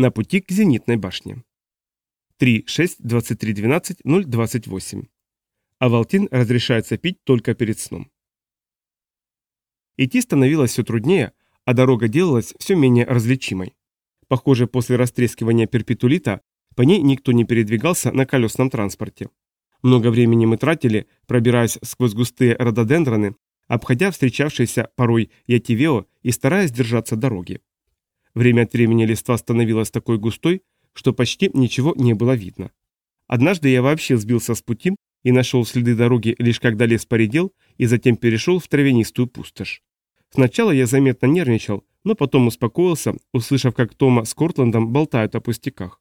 На пути к зенитной башне. 3.6.23.12.028. Авалтин разрешается пить только перед сном. Идти становилось все труднее, а дорога делалась все менее различимой. Похоже, после растрескивания перпетулита по ней никто не передвигался на колесном транспорте. Много времени мы тратили, пробираясь сквозь густые рододендроны, обходя встречавшиеся порой ятивео и стараясь держаться дороги. Время от времени листва становилась такой густой, что почти ничего не было видно. Однажды я вообще сбился с пути и нашел следы дороги лишь когда лес поредел и затем перешел в травянистую пустошь. Сначала я заметно нервничал, но потом успокоился, услышав, как Тома с Кортландом болтают о пустяках.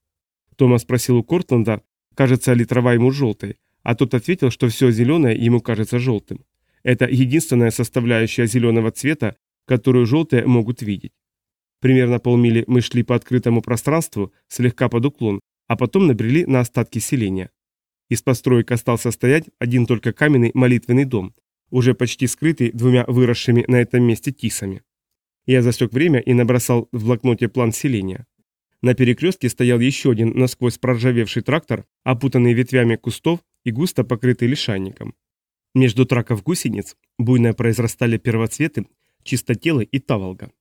Тома спросил у Кортланда, кажется ли трава ему желтой, а тот ответил, что все зеленое ему кажется желтым. Это единственная составляющая зеленого цвета, которую желтые могут видеть. Примерно полмили мы шли по открытому пространству, слегка под уклон, а потом набрели на остатки селения. Из построек остался стоять один только каменный молитвенный дом, уже почти скрытый двумя выросшими на этом месте тисами. Я засек время и набросал в блокноте план селения. На перекрестке стоял еще один насквозь проржавевший трактор, опутанный ветвями кустов и густо покрытый лишайником. Между траков гусениц буйно произрастали первоцветы, чистотелы и таволга.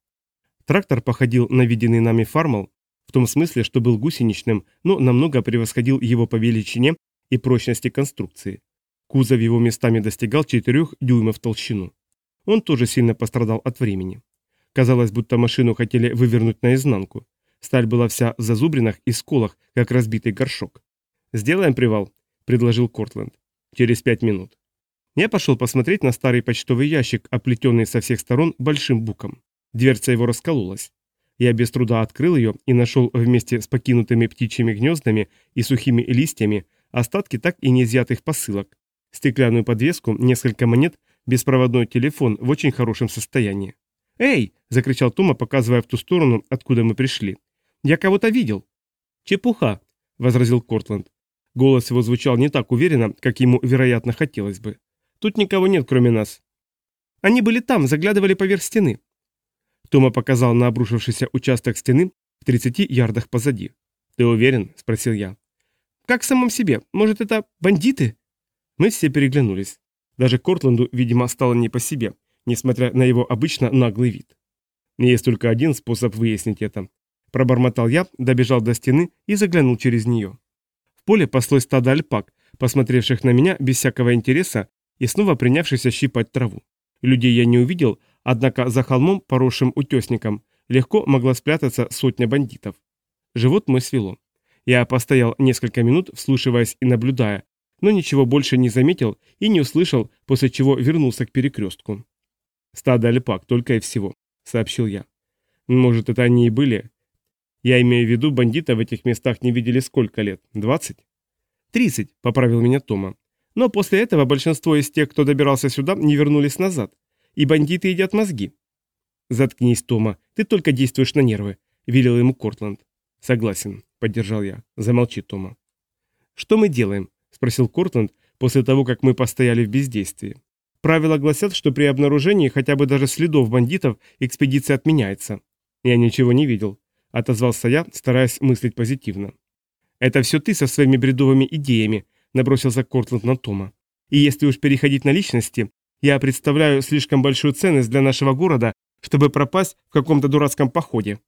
Трактор походил на виденный нами фармал, в том смысле, что был гусеничным, но намного превосходил его по величине и прочности конструкции. Кузов его местами достигал 4 дюймов толщину. Он тоже сильно пострадал от времени. Казалось, будто машину хотели вывернуть наизнанку. Сталь была вся в зазубринах и сколах, как разбитый горшок. «Сделаем привал», — предложил Кортленд. «Через пять минут». Я пошел посмотреть на старый почтовый ящик, оплетенный со всех сторон большим буком. Дверца его раскололась. Я без труда открыл ее и нашел вместе с покинутыми птичьими гнездами и сухими листьями остатки так и не изъятых посылок, стеклянную подвеску, несколько монет, беспроводной телефон в очень хорошем состоянии. «Эй!» – закричал Тома, показывая в ту сторону, откуда мы пришли. «Я кого-то видел!» «Чепуха!» – возразил Кортланд. Голос его звучал не так уверенно, как ему, вероятно, хотелось бы. «Тут никого нет, кроме нас». «Они были там, заглядывали поверх стены. Тома показал на обрушившийся участок стены в 30 ярдах позади. «Ты уверен?» – спросил я. «Как в самом себе? Может, это бандиты?» Мы все переглянулись. Даже Кортланду, видимо, стало не по себе, несмотря на его обычно наглый вид. Есть только один способ выяснить это. Пробормотал я, добежал до стены и заглянул через нее. В поле паслось стадо альпак, посмотревших на меня без всякого интереса и снова принявшихся щипать траву. Людей я не увидел, Однако за холмом, поросшим утесником, легко могла спрятаться сотня бандитов. Живот мой свело. Я постоял несколько минут, вслушиваясь и наблюдая, но ничего больше не заметил и не услышал, после чего вернулся к перекрестку. «Стадо альпак, только и всего», — сообщил я. «Может, это они и были? Я имею в виду, бандита в этих местах не видели сколько лет? Двадцать?» «Тридцать», — поправил меня Тома. «Но после этого большинство из тех, кто добирался сюда, не вернулись назад и бандиты едят мозги. Заткнись, Тома, ты только действуешь на нервы, велел ему Кортланд. Согласен, поддержал я. Замолчи, Тома. Что мы делаем? спросил Кортланд после того, как мы постояли в бездействии. Правила гласят, что при обнаружении хотя бы даже следов бандитов экспедиция отменяется. Я ничего не видел, отозвался я, стараясь мыслить позитивно. Это все ты со своими бредовыми идеями, набросился Кортланд на Тома. И если уж переходить на личности, я представляю слишком большую ценность для нашего города, чтобы пропасть в каком-то дурацком походе.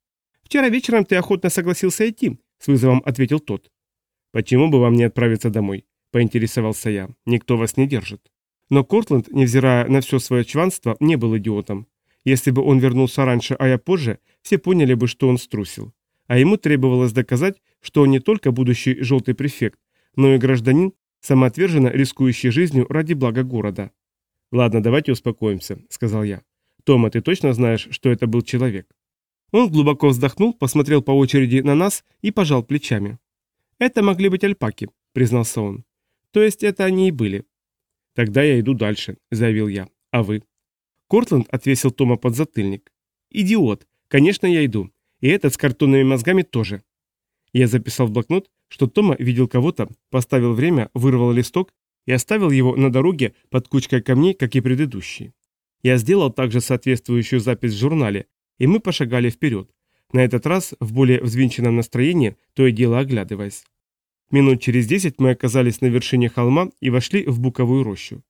Вчера вечером ты охотно согласился идти, с вызовом ответил тот. Почему бы вам не отправиться домой? Поинтересовался я. Никто вас не держит. Но Кортленд, невзирая на все свое чванство, не был идиотом. Если бы он вернулся раньше, а я позже, все поняли бы, что он струсил. А ему требовалось доказать, что он не только будущий желтый префект, но и гражданин, самоотверженно рискующий жизнью ради блага города. «Ладно, давайте успокоимся», — сказал я. «Тома, ты точно знаешь, что это был человек?» Он глубоко вздохнул, посмотрел по очереди на нас и пожал плечами. «Это могли быть альпаки», — признался он. «То есть это они и были». «Тогда я иду дальше», — заявил я. «А вы?» Кортленд отвесил Тома под затыльник. «Идиот! Конечно, я иду. И этот с картонными мозгами тоже». Я записал в блокнот, что Тома видел кого-то, поставил время, вырвал листок и оставил его на дороге под кучкой камней, как и предыдущий. Я сделал также соответствующую запись в журнале, и мы пошагали вперед. на этот раз в более взвинченном настроении, то и дело оглядываясь. Минут через десять мы оказались на вершине холма и вошли в буковую рощу.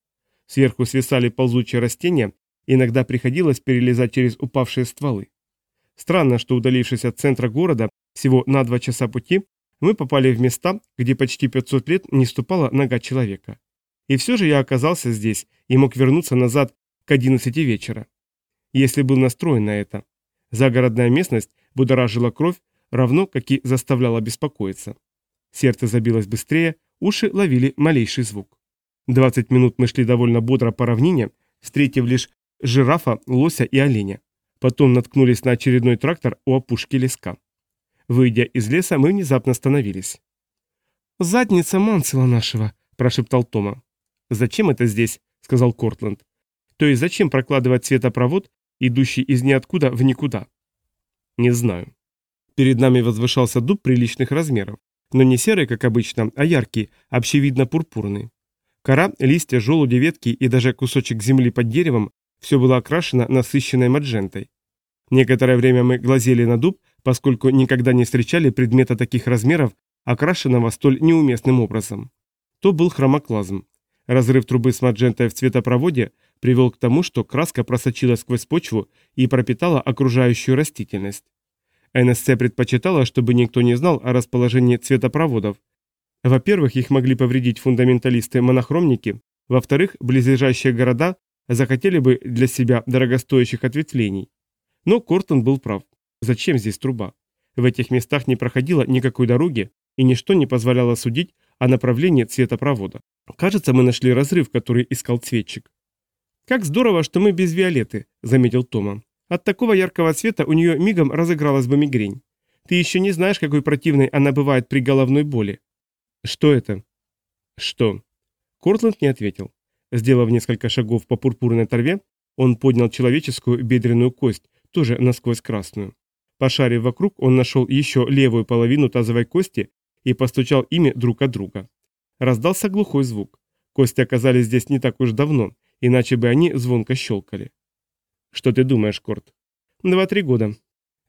Сверху свисали ползучие растения, иногда приходилось перелезать через упавшие стволы. Странно, что удалившись от центра города всего на два часа пути, мы попали в места, где почти 500 лет не ступала нога человека. И все же я оказался здесь и мог вернуться назад к 11 вечера. Если был настроен на это. Загородная местность будоражила кровь, равно как и заставляла беспокоиться. Сердце забилось быстрее, уши ловили малейший звук. 20 минут мы шли довольно бодро по равнине, встретив лишь жирафа, лося и оленя. Потом наткнулись на очередной трактор у опушки леска. Выйдя из леса, мы внезапно остановились. «Задница Мансела нашего», – прошептал Тома. «Зачем это здесь?» – сказал Кортленд. «То есть зачем прокладывать светопровод, идущий из ниоткуда в никуда?» «Не знаю». Перед нами возвышался дуб приличных размеров, но не серый, как обычно, а яркий, общевидно-пурпурный. Кора, листья, желуди, ветки и даже кусочек земли под деревом все было окрашено насыщенной маджентой. Некоторое время мы глазели на дуб, поскольку никогда не встречали предмета таких размеров, окрашенного столь неуместным образом. То был хромоклазм. Разрыв трубы с маджентой в цветопроводе привел к тому, что краска просочилась сквозь почву и пропитала окружающую растительность. НСЦ предпочитала, чтобы никто не знал о расположении цветопроводов. Во-первых, их могли повредить фундаменталисты-монохромники, во-вторых, близлежащие города захотели бы для себя дорогостоящих ответвлений. Но Кортон был прав. Зачем здесь труба? В этих местах не проходило никакой дороги, и ничто не позволяло судить о направлении цветопровода. Кажется, мы нашли разрыв, который искал цветчик. «Как здорово, что мы без Виолетты», — заметил Тома. «От такого яркого цвета у нее мигом разыгралась бы мигрень. Ты еще не знаешь, какой противной она бывает при головной боли». «Что это?» «Что?» Кортленд не ответил. Сделав несколько шагов по пурпурной торве, он поднял человеческую бедренную кость, тоже насквозь красную. Пошарив вокруг, он нашел еще левую половину тазовой кости и постучал ими друг от друга. Раздался глухой звук. Кости оказались здесь не так уж давно, иначе бы они звонко щелкали. «Что ты думаешь, Корт?» «Два-три года.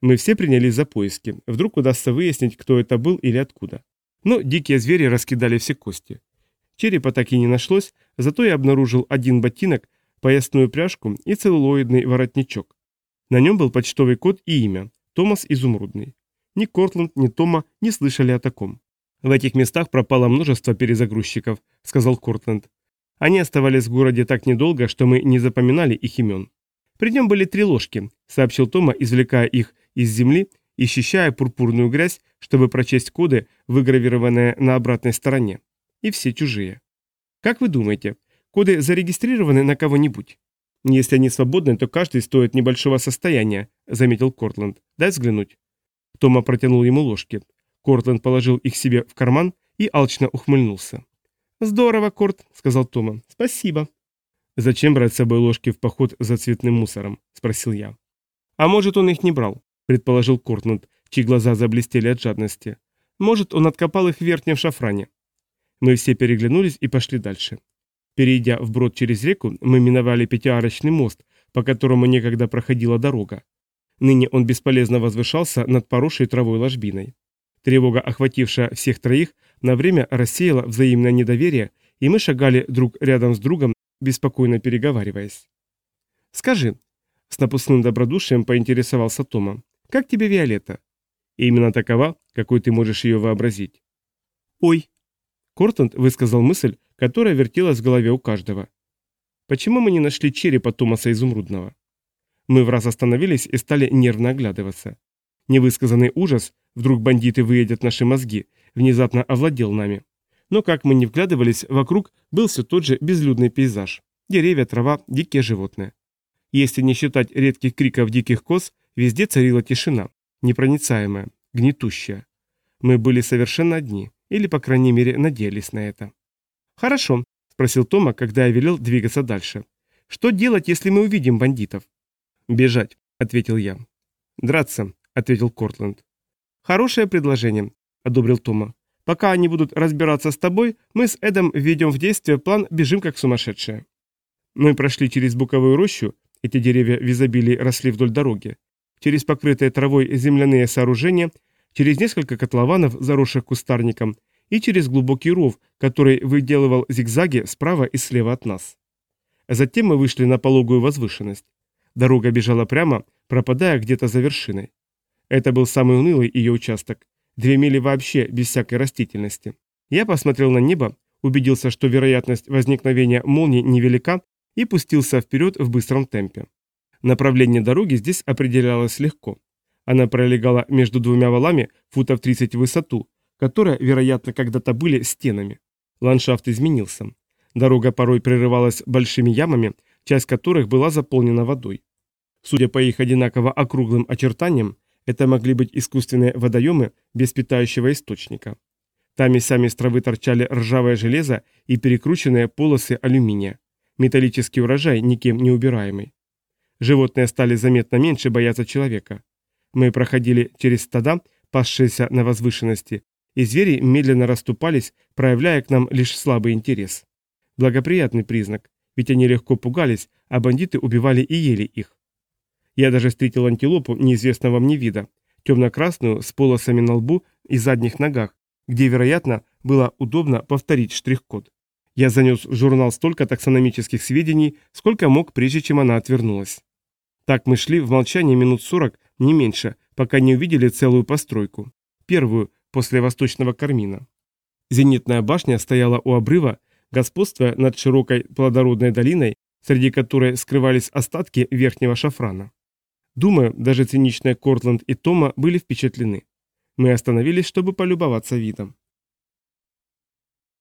Мы все принялись за поиски. Вдруг удастся выяснить, кто это был или откуда. Но дикие звери раскидали все кости. Черепа так и не нашлось, зато я обнаружил один ботинок, поясную пряжку и целлулоидный воротничок. На нем был почтовый код и имя – Томас Изумрудный. Ни Кортланд, ни Тома не слышали о таком. «В этих местах пропало множество перезагрузчиков», – сказал Кортленд. «Они оставались в городе так недолго, что мы не запоминали их имен. При нем были три ложки», – сообщил Тома, извлекая их из земли и пурпурную грязь, чтобы прочесть коды, выгравированные на обратной стороне и все чужие. Как вы думаете, коды зарегистрированы на кого-нибудь? Если они свободны, то каждый стоит небольшого состояния, заметил Кортланд. Дай взглянуть. Тома протянул ему ложки. Кортланд положил их себе в карман и алчно ухмыльнулся. «Здорово, Корт», — сказал Тома. «Спасибо». «Зачем брать с собой ложки в поход за цветным мусором?» — спросил я. «А может, он их не брал?» — предположил Кортланд, чьи глаза заблестели от жадности. «Может, он откопал их в верхнем шафране. Мы все переглянулись и пошли дальше. Перейдя вброд через реку, мы миновали пятиарочный мост, по которому некогда проходила дорога. Ныне он бесполезно возвышался над поросшей травой ложбиной. Тревога, охватившая всех троих, на время рассеяла взаимное недоверие, и мы шагали друг рядом с другом, беспокойно переговариваясь. «Скажи», — с напускным добродушием поинтересовался Тома, — «как тебе Виолетта?» «Именно такова, какой ты можешь ее вообразить». «Ой», Кортланд высказал мысль, которая вертелась в голове у каждого. Почему мы не нашли черепа Томаса Изумрудного? Мы в раз остановились и стали нервно оглядываться. Невысказанный ужас, вдруг бандиты выедят наши мозги, внезапно овладел нами. Но как мы не вглядывались, вокруг был все тот же безлюдный пейзаж. Деревья, трава, дикие животные. Если не считать редких криков диких коз, везде царила тишина, непроницаемая, гнетущая. Мы были совершенно одни. Или, по крайней мере, надеялись на это. «Хорошо», — спросил Тома, когда я велел двигаться дальше. «Что делать, если мы увидим бандитов?» «Бежать», — ответил я. «Драться», — ответил Кортленд. «Хорошее предложение», — одобрил Тома. «Пока они будут разбираться с тобой, мы с Эдом введем в действие план «Бежим как сумасшедшие». Мы прошли через буковую рощу, эти деревья в изобилии росли вдоль дороги, через покрытые травой земляные сооружения, через несколько котлованов, заросших кустарником, и через глубокий ров, который выделывал зигзаги справа и слева от нас. Затем мы вышли на пологую возвышенность. Дорога бежала прямо, пропадая где-то за вершиной. Это был самый унылый ее участок. Две мили вообще без всякой растительности. Я посмотрел на небо, убедился, что вероятность возникновения молнии невелика, и пустился вперед в быстром темпе. Направление дороги здесь определялось легко. Она пролегала между двумя валами футов 30 в высоту, которые, вероятно, когда-то были стенами. Ландшафт изменился. Дорога порой прерывалась большими ямами, часть которых была заполнена водой. Судя по их одинаково округлым очертаниям, это могли быть искусственные водоемы без питающего источника. Там и сами с травы торчали ржавое железо и перекрученные полосы алюминия. Металлический урожай, никем не убираемый. Животные стали заметно меньше бояться человека. Мы проходили через стада, пасшиеся на возвышенности, и звери медленно расступались, проявляя к нам лишь слабый интерес. Благоприятный признак, ведь они легко пугались, а бандиты убивали и ели их. Я даже встретил антилопу неизвестного мне вида, темно-красную, с полосами на лбу и задних ногах, где, вероятно, было удобно повторить штрих-код. Я занес в журнал столько таксономических сведений, сколько мог, прежде чем она отвернулась. Так мы шли в молчании минут сорок, не меньше, пока не увидели целую постройку. Первую, после восточного кармина. Зенитная башня стояла у обрыва, господствуя над широкой плодородной долиной, среди которой скрывались остатки верхнего шафрана. Думаю, даже циничные Кортланд и Тома были впечатлены. Мы остановились, чтобы полюбоваться видом.